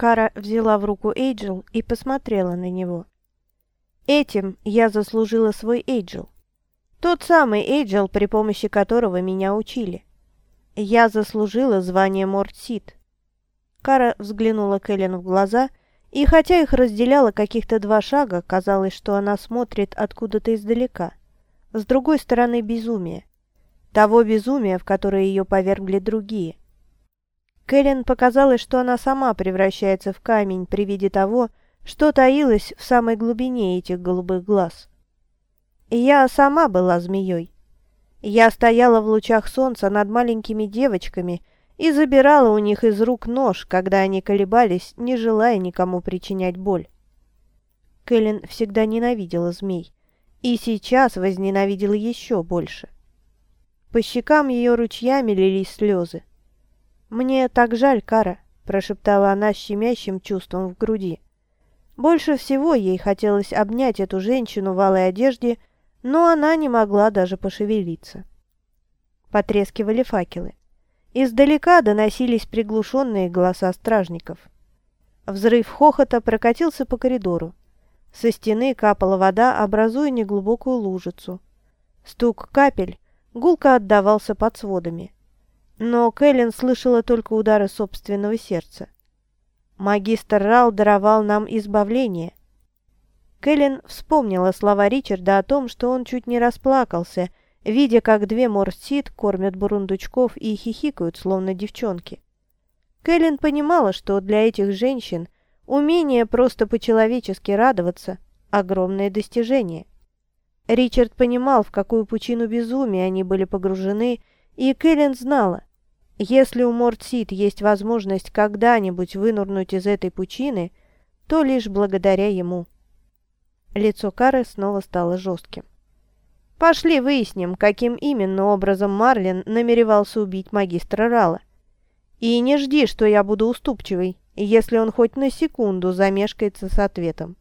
Кара взяла в руку Эйджел и посмотрела на него. Этим я заслужила свой Эйджел. Тот самый Эйджел, при помощи которого меня учили. Я заслужила звание Мортсид. Кара взглянула Кэлен в глаза, и хотя их разделяло каких-то два шага, казалось, что она смотрит откуда-то издалека. С другой стороны безумие. Того безумия, в которое ее повергли другие. Кэлен показалось, что она сама превращается в камень при виде того, что таилось в самой глубине этих голубых глаз. Я сама была змеей. Я стояла в лучах солнца над маленькими девочками и забирала у них из рук нож, когда они колебались, не желая никому причинять боль. Кэлен всегда ненавидела змей, и сейчас возненавидела еще больше. По щекам ее ручьями лились слезы. «Мне так жаль, Кара», – прошептала она с щемящим чувством в груди. Больше всего ей хотелось обнять эту женщину в алой одежде, но она не могла даже пошевелиться. Потрескивали факелы. Издалека доносились приглушенные голоса стражников. Взрыв хохота прокатился по коридору. Со стены капала вода, образуя неглубокую лужицу. Стук капель гулко отдавался под сводами. Но Кэлен слышала только удары собственного сердца. Магистр Рал даровал нам избавление. Кэлен вспомнила слова Ричарда о том, что он чуть не расплакался, видя, как две морсит кормят бурундучков и хихикают, словно девчонки. Кэлен понимала, что для этих женщин умение просто по-человечески радоваться – огромное достижение. Ричард понимал, в какую пучину безумия они были погружены, и Кэлен знала, если у Мортсит есть возможность когда-нибудь вынурнуть из этой пучины, то лишь благодаря ему. Лицо Кары снова стало жестким. «Пошли выясним, каким именно образом Марлин намеревался убить магистра Рала. И не жди, что я буду уступчивой, если он хоть на секунду замешкается с ответом».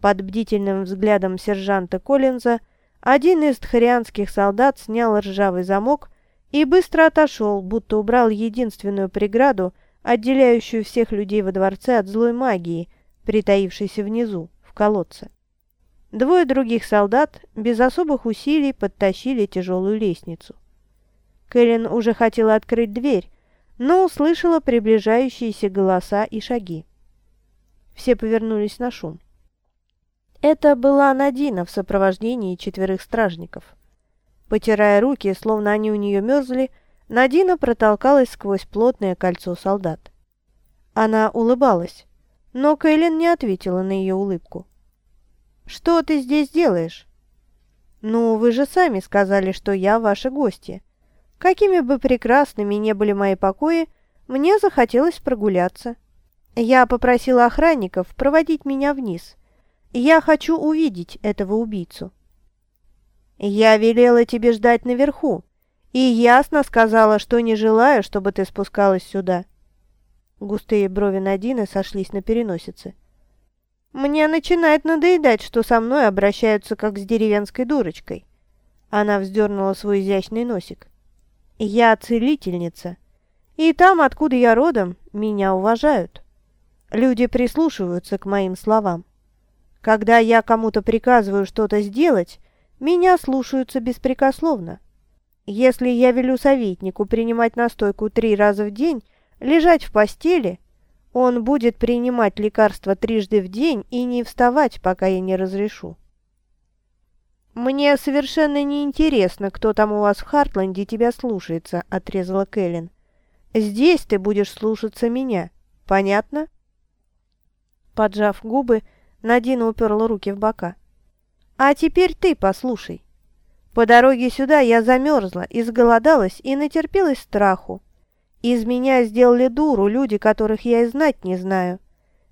Под бдительным взглядом сержанта Коллинза один из тхарианских солдат снял ржавый замок и быстро отошел, будто убрал единственную преграду, отделяющую всех людей во дворце от злой магии, притаившейся внизу, в колодце. Двое других солдат без особых усилий подтащили тяжелую лестницу. Кэлен уже хотела открыть дверь, но услышала приближающиеся голоса и шаги. Все повернулись на шум. Это была Надина в сопровождении четверых стражников. Потирая руки, словно они у нее мерзли, Надина протолкалась сквозь плотное кольцо солдат. Она улыбалась, но Кэлен не ответила на ее улыбку. «Что ты здесь делаешь?» «Ну, вы же сами сказали, что я ваши гости. Какими бы прекрасными ни были мои покои, мне захотелось прогуляться. Я попросила охранников проводить меня вниз. Я хочу увидеть этого убийцу». «Я велела тебе ждать наверху, и ясно сказала, что не желаю, чтобы ты спускалась сюда». Густые брови Надины сошлись на переносице. «Мне начинает надоедать, что со мной обращаются как с деревенской дурочкой». Она вздернула свой изящный носик. «Я целительница, и там, откуда я родом, меня уважают. Люди прислушиваются к моим словам. Когда я кому-то приказываю что-то сделать, меня слушаются беспрекословно. Если я велю советнику принимать настойку три раза в день, лежать в постели, он будет принимать лекарства трижды в день и не вставать, пока я не разрешу. «Мне совершенно не интересно, кто там у вас в Хартленде тебя слушается», — отрезала Кэлен. «Здесь ты будешь слушаться меня. Понятно?» Поджав губы, Надина уперла руки в бока. А теперь ты послушай. По дороге сюда я замерзла, изголодалась и натерпелась страху. Из меня сделали дуру люди, которых я и знать не знаю.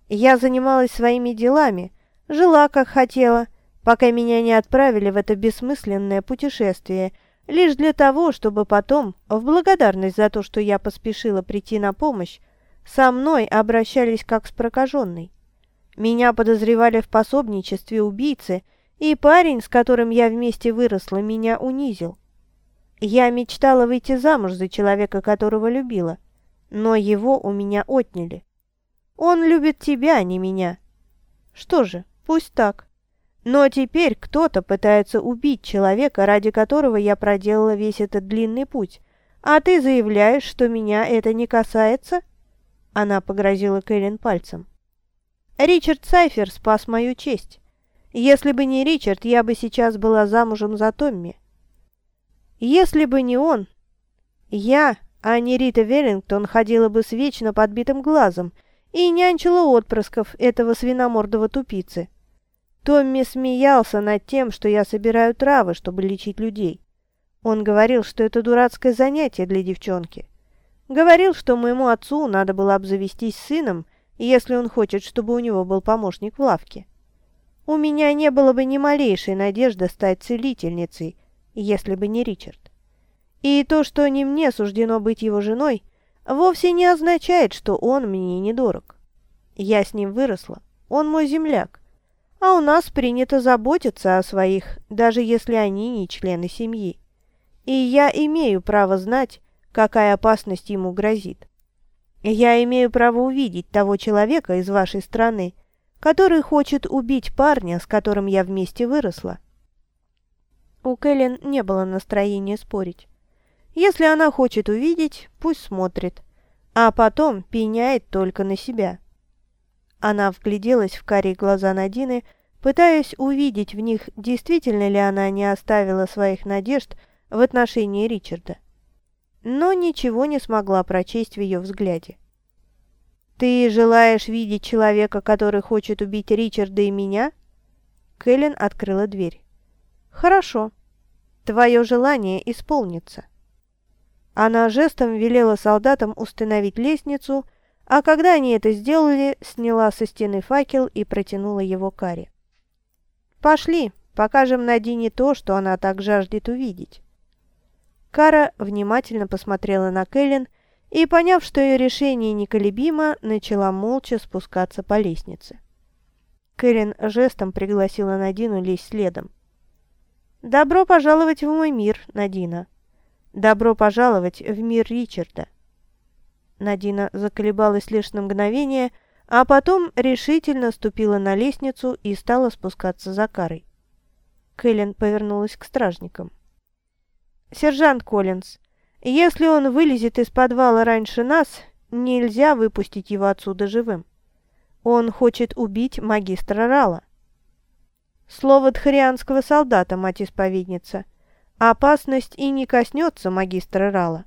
Я занималась своими делами, жила как хотела, пока меня не отправили в это бессмысленное путешествие, лишь для того, чтобы потом, в благодарность за то, что я поспешила прийти на помощь, со мной обращались как с прокаженной. Меня подозревали в пособничестве убийцы – и парень, с которым я вместе выросла, меня унизил. Я мечтала выйти замуж за человека, которого любила, но его у меня отняли. Он любит тебя, а не меня. Что же, пусть так. Но теперь кто-то пытается убить человека, ради которого я проделала весь этот длинный путь, а ты заявляешь, что меня это не касается?» Она погрозила Кэлен пальцем. «Ричард Сайфер спас мою честь. Если бы не Ричард, я бы сейчас была замужем за Томми. Если бы не он, я, а не Рита Веллингтон, ходила бы с вечно подбитым глазом и нянчила отпрысков этого свиномордого тупицы. Томми смеялся над тем, что я собираю травы, чтобы лечить людей. Он говорил, что это дурацкое занятие для девчонки. Говорил, что моему отцу надо было обзавестись сыном, если он хочет, чтобы у него был помощник в лавке. У меня не было бы ни малейшей надежды стать целительницей, если бы не Ричард. И то, что не мне суждено быть его женой, вовсе не означает, что он мне недорог. Я с ним выросла, он мой земляк, а у нас принято заботиться о своих, даже если они не члены семьи. И я имею право знать, какая опасность ему грозит. Я имею право увидеть того человека из вашей страны, который хочет убить парня, с которым я вместе выросла. У Кэлен не было настроения спорить. Если она хочет увидеть, пусть смотрит, а потом пеняет только на себя. Она вгляделась в карие глаза Надины, пытаясь увидеть в них, действительно ли она не оставила своих надежд в отношении Ричарда. Но ничего не смогла прочесть в ее взгляде. «Ты желаешь видеть человека, который хочет убить Ричарда и меня?» Кэлен открыла дверь. «Хорошо. Твое желание исполнится». Она жестом велела солдатам установить лестницу, а когда они это сделали, сняла со стены факел и протянула его Каре. «Пошли, покажем Надине то, что она так жаждет увидеть». Кара внимательно посмотрела на Кэлен и, поняв, что ее решение неколебимо, начала молча спускаться по лестнице. Кэрин жестом пригласила Надину лезть следом. «Добро пожаловать в мой мир, Надина. Добро пожаловать в мир Ричарда». Надина заколебалась лишь на мгновение, а потом решительно ступила на лестницу и стала спускаться за карой. Кэлен повернулась к стражникам. «Сержант Коллинз, если он вылезет из подвала раньше нас, нельзя выпустить его отсюда живым. Он хочет убить магистра Рала. Слово дхарианского солдата, мать-исповедница. Опасность и не коснется магистра Рала.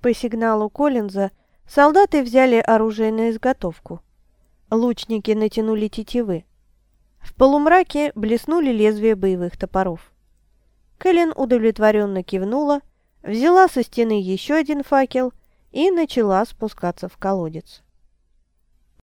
По сигналу Коллинза солдаты взяли оружие на изготовку. Лучники натянули тетивы. В полумраке блеснули лезвия боевых топоров. Кэлен удовлетворенно кивнула, взяла со стены еще один факел и начала спускаться в колодец.